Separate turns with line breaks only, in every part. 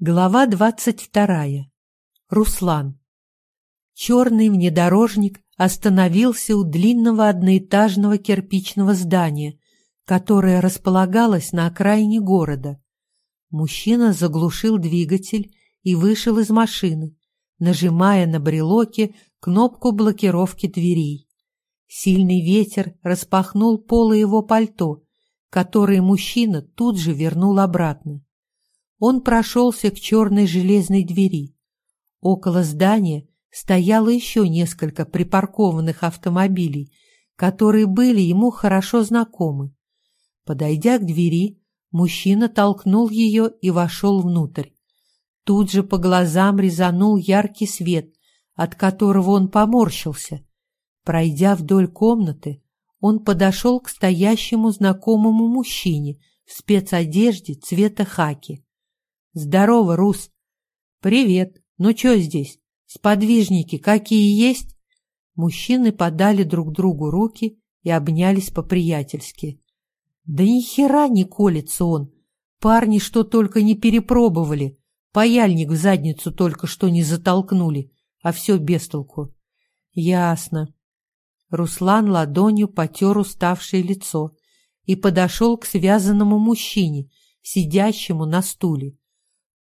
Глава двадцать вторая. Руслан. Черный внедорожник остановился у длинного одноэтажного кирпичного здания, которое располагалось на окраине города. Мужчина заглушил двигатель и вышел из машины, нажимая на брелоке кнопку блокировки дверей. Сильный ветер распахнул полы его пальто, которые мужчина тут же вернул обратно. Он прошелся к черной железной двери. Около здания стояло еще несколько припаркованных автомобилей, которые были ему хорошо знакомы. Подойдя к двери, мужчина толкнул ее и вошел внутрь. Тут же по глазам резанул яркий свет, от которого он поморщился. Пройдя вдоль комнаты, он подошел к стоящему знакомому мужчине в спецодежде цвета хаки. «Здорово, Рус!» «Привет! Ну чё здесь? Сподвижники какие есть?» Мужчины подали друг другу руки и обнялись по-приятельски. «Да ни хера не колется он! Парни что только не перепробовали, паяльник в задницу только что не затолкнули, а все без толку». «Ясно». Руслан ладонью потер уставшее лицо и подошел к связанному мужчине, сидящему на стуле.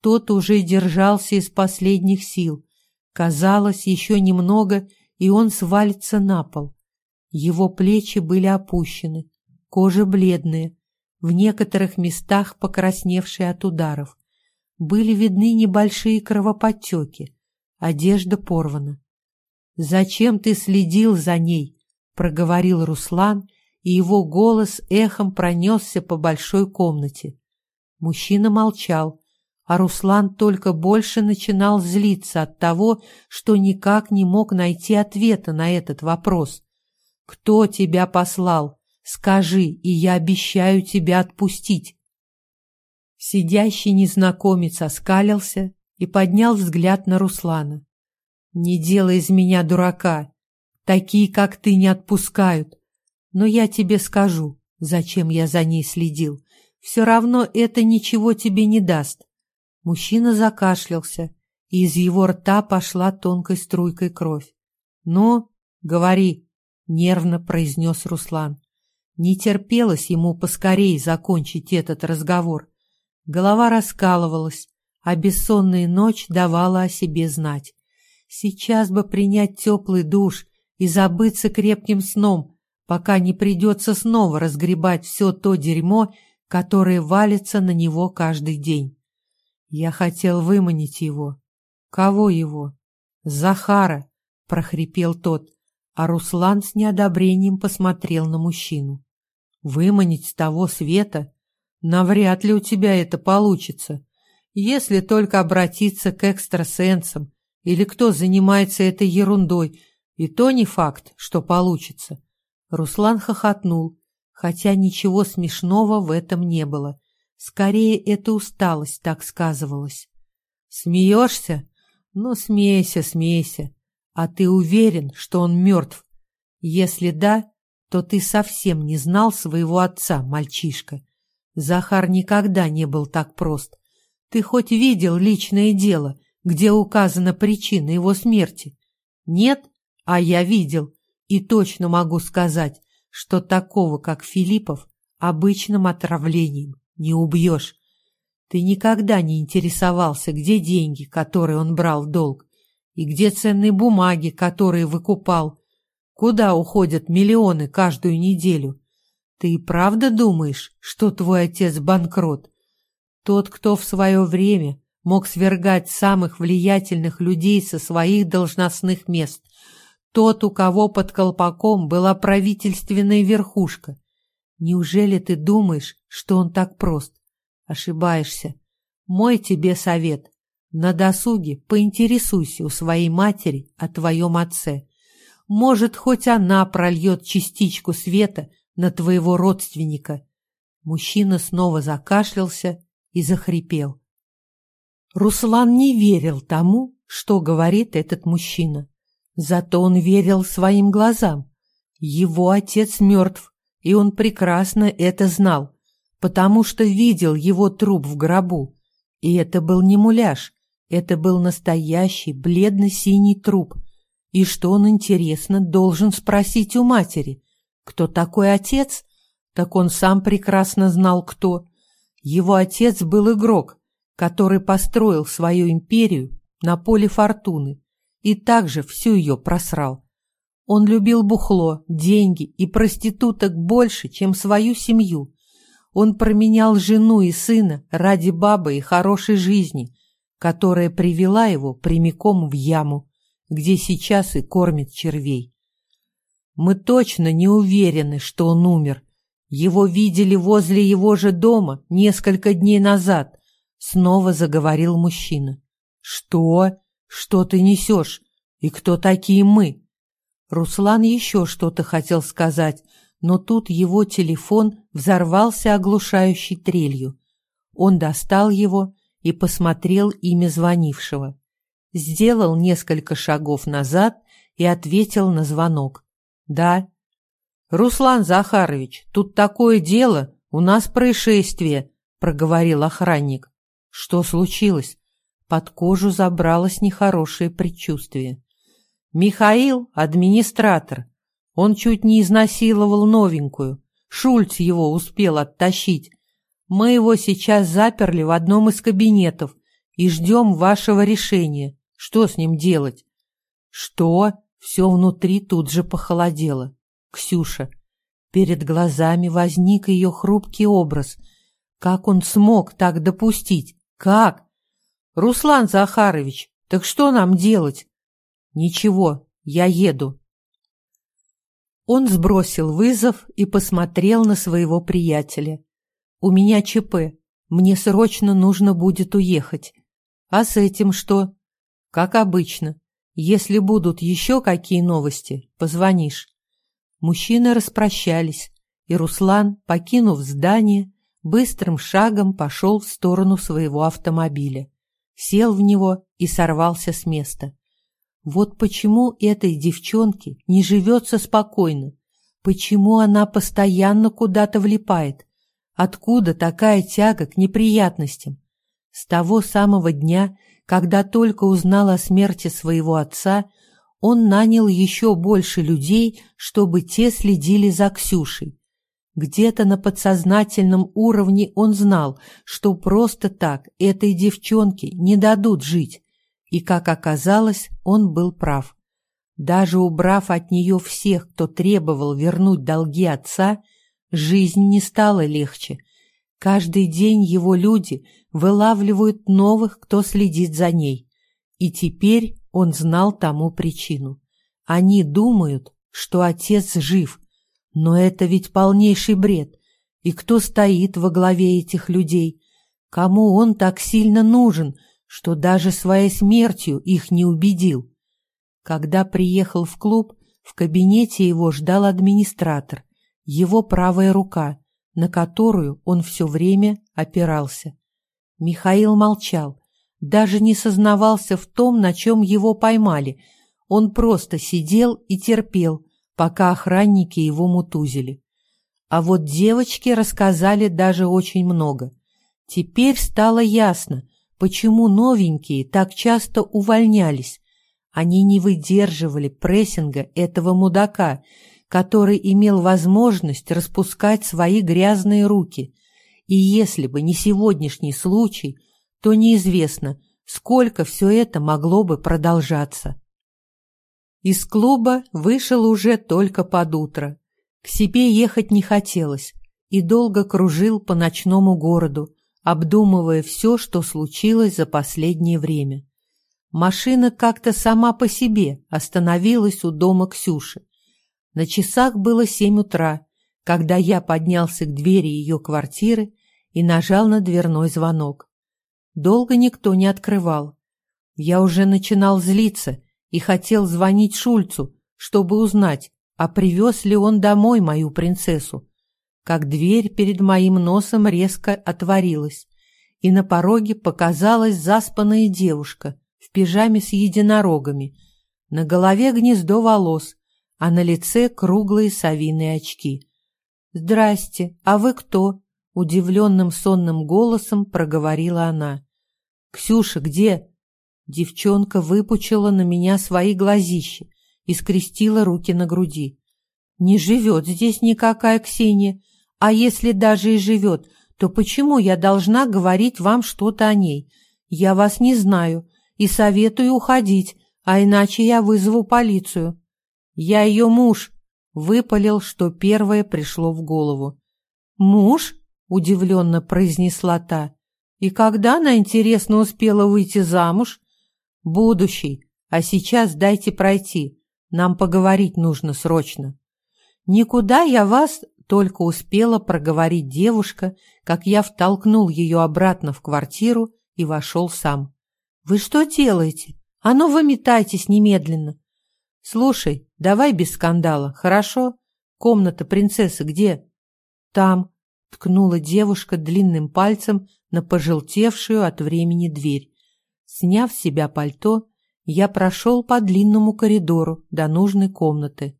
Тот уже держался из последних сил. Казалось, еще немного, и он свалится на пол. Его плечи были опущены, кожа бледная, в некоторых местах покрасневшая от ударов. Были видны небольшие кровоподтеки, одежда порвана. «Зачем ты следил за ней?» — проговорил Руслан, и его голос эхом пронесся по большой комнате. Мужчина молчал, а Руслан только больше начинал злиться от того, что никак не мог найти ответа на этот вопрос. «Кто тебя послал? Скажи, и я обещаю тебя отпустить». Сидящий незнакомец оскалился и поднял взгляд на Руслана. «Не делай из меня дурака. Такие, как ты, не отпускают. Но я тебе скажу, зачем я за ней следил. Все равно это ничего тебе не даст. Мужчина закашлялся, и из его рта пошла тонкой струйкой кровь. «Ну, говори», — нервно произнес Руслан. Не терпелось ему поскорей закончить этот разговор. Голова раскалывалась, а бессонная ночь давала о себе знать. Сейчас бы принять теплый душ и забыться крепким сном, пока не придется снова разгребать все то дерьмо, которое валится на него каждый день. Я хотел выманить его. Кого его? Захара, прохрипел тот, а Руслан с неодобрением посмотрел на мужчину. Выманить с того света? Навряд ли у тебя это получится, если только обратиться к экстрасенсам или кто занимается этой ерундой, и то не факт, что получится. Руслан хохотнул, хотя ничего смешного в этом не было. Скорее, эта усталость так сказывалась. Смеешься? Ну, смейся, смейся. А ты уверен, что он мертв? Если да, то ты совсем не знал своего отца, мальчишка. Захар никогда не был так прост. Ты хоть видел личное дело, где указана причина его смерти? Нет? А я видел. И точно могу сказать, что такого, как Филиппов, обычным отравлением не убьешь. Ты никогда не интересовался, где деньги, которые он брал в долг, и где ценные бумаги, которые выкупал, куда уходят миллионы каждую неделю. Ты и правда думаешь, что твой отец банкрот? Тот, кто в свое время мог свергать самых влиятельных людей со своих должностных мест, тот, у кого под колпаком была правительственная верхушка, Неужели ты думаешь, что он так прост? Ошибаешься. Мой тебе совет. На досуге поинтересуйся у своей матери о твоем отце. Может, хоть она прольет частичку света на твоего родственника. Мужчина снова закашлялся и захрипел. Руслан не верил тому, что говорит этот мужчина. Зато он верил своим глазам. Его отец мертв, и он прекрасно это знал, потому что видел его труп в гробу. И это был не муляж, это был настоящий бледно-синий труп. И что он, интересно, должен спросить у матери? Кто такой отец? Так он сам прекрасно знал, кто. Его отец был игрок, который построил свою империю на поле фортуны и также всю ее просрал. Он любил бухло, деньги и проституток больше, чем свою семью. Он променял жену и сына ради бабы и хорошей жизни, которая привела его прямиком в яму, где сейчас и кормит червей. Мы точно не уверены, что он умер. Его видели возле его же дома несколько дней назад, снова заговорил мужчина. Что? Что ты несешь? И кто такие мы? Руслан еще что-то хотел сказать, но тут его телефон взорвался оглушающей трелью. Он достал его и посмотрел имя звонившего. Сделал несколько шагов назад и ответил на звонок. «Да». «Руслан Захарович, тут такое дело, у нас происшествие», — проговорил охранник. «Что случилось?» Под кожу забралось нехорошее предчувствие. «Михаил — администратор. Он чуть не изнасиловал новенькую. Шульц его успел оттащить. Мы его сейчас заперли в одном из кабинетов и ждем вашего решения. Что с ним делать?» «Что?» Все внутри тут же похолодело. Ксюша. Перед глазами возник ее хрупкий образ. Как он смог так допустить? Как? «Руслан Захарович, так что нам делать?» «Ничего, я еду». Он сбросил вызов и посмотрел на своего приятеля. «У меня ЧП. Мне срочно нужно будет уехать. А с этим что?» «Как обычно. Если будут еще какие новости, позвонишь». Мужчины распрощались, и Руслан, покинув здание, быстрым шагом пошел в сторону своего автомобиля сел в него и сорвался с места. Вот почему этой девчонке не живется спокойно, почему она постоянно куда-то влипает, откуда такая тяга к неприятностям. С того самого дня, когда только узнал о смерти своего отца, он нанял еще больше людей, чтобы те следили за Ксюшей. Где-то на подсознательном уровне он знал, что просто так этой девчонке не дадут жить. И, как оказалось, он был прав. Даже убрав от нее всех, кто требовал вернуть долги отца, жизнь не стала легче. Каждый день его люди вылавливают новых, кто следит за ней. И теперь он знал тому причину. Они думают, что отец жив, но это ведь полнейший бред. И кто стоит во главе этих людей? Кому он так сильно нужен, что даже своей смертью их не убедил? Когда приехал в клуб, в кабинете его ждал администратор, его правая рука, на которую он все время опирался. Михаил молчал, даже не сознавался в том, на чем его поймали. Он просто сидел и терпел, пока охранники его мутузили. А вот девочки рассказали даже очень много. Теперь стало ясно, почему новенькие так часто увольнялись. Они не выдерживали прессинга этого мудака, который имел возможность распускать свои грязные руки. И если бы не сегодняшний случай, то неизвестно, сколько все это могло бы продолжаться. Из клуба вышел уже только под утро. К себе ехать не хотелось и долго кружил по ночному городу, обдумывая все, что случилось за последнее время. Машина как-то сама по себе остановилась у дома Ксюши. На часах было семь утра, когда я поднялся к двери ее квартиры и нажал на дверной звонок. Долго никто не открывал. Я уже начинал злиться и хотел звонить Шульцу, чтобы узнать, а привез ли он домой мою принцессу. Как дверь перед моим носом резко отворилась, и на пороге показалась заспанная девушка в пижаме с единорогами, на голове гнездо волос, а на лице круглые совиные очки. «Здрасте, а вы кто?» — удивленным сонным голосом проговорила она. Ксюша где?» Девчонка выпучила на меня свои глазища и скрестила руки на груди. «Не живет здесь никакая Ксения, а если даже и живет, то почему я должна говорить вам что-то о ней? Я вас не знаю и советую уходить, а иначе я вызову полицию». «Я ее муж», — выпалил, что первое пришло в голову. «Муж?» — удивленно произнесла та. «И когда она, интересно, успела выйти замуж?» «Будущий. А сейчас дайте пройти. Нам поговорить нужно срочно». «Никуда я вас...» — только успела проговорить девушка, как я втолкнул ее обратно в квартиру и вошел сам. «Вы что делаете? А ну выметайтесь немедленно!» «Слушай, давай без скандала, хорошо? Комната принцессы где?» «Там», — ткнула девушка длинным пальцем на пожелтевшую от времени дверь. Сняв с себя пальто, я прошел по длинному коридору до нужной комнаты.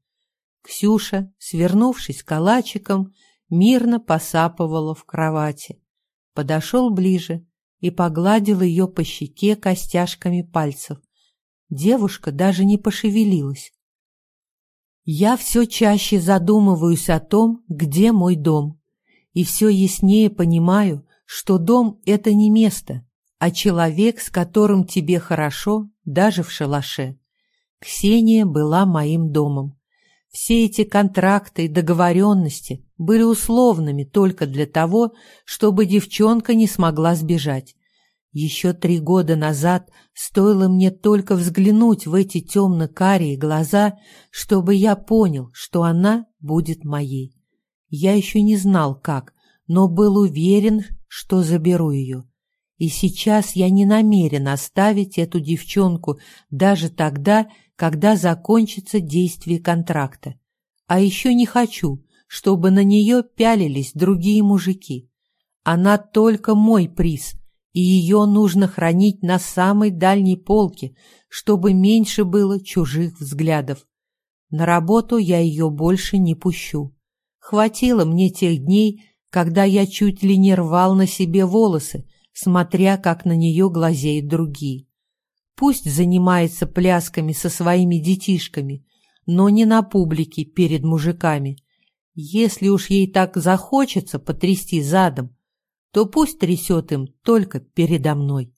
Ксюша, свернувшись калачиком, мирно посапывала в кровати. Подошел ближе и погладил ее по щеке костяшками пальцев. Девушка даже не пошевелилась. Я все чаще задумываюсь о том, где мой дом, и все яснее понимаю, что дом — это не место, а человек, с которым тебе хорошо, даже в шалаше. Ксения была моим домом. Все эти контракты и договоренности были условными только для того, чтобы девчонка не смогла сбежать. Еще три года назад стоило мне только взглянуть в эти темно-карие глаза, чтобы я понял, что она будет моей. Я еще не знал, как, но был уверен, что заберу ее. И сейчас я не намерен оставить эту девчонку даже тогда, когда закончится действие контракта. А еще не хочу, чтобы на нее пялились другие мужики. Она только мой приз — и ее нужно хранить на самой дальней полке, чтобы меньше было чужих взглядов. На работу я ее больше не пущу. Хватило мне тех дней, когда я чуть ли не рвал на себе волосы, смотря, как на нее глазеют другие. Пусть занимается плясками со своими детишками, но не на публике перед мужиками. Если уж ей так захочется потрясти задом, то пусть трясет им только передо мной.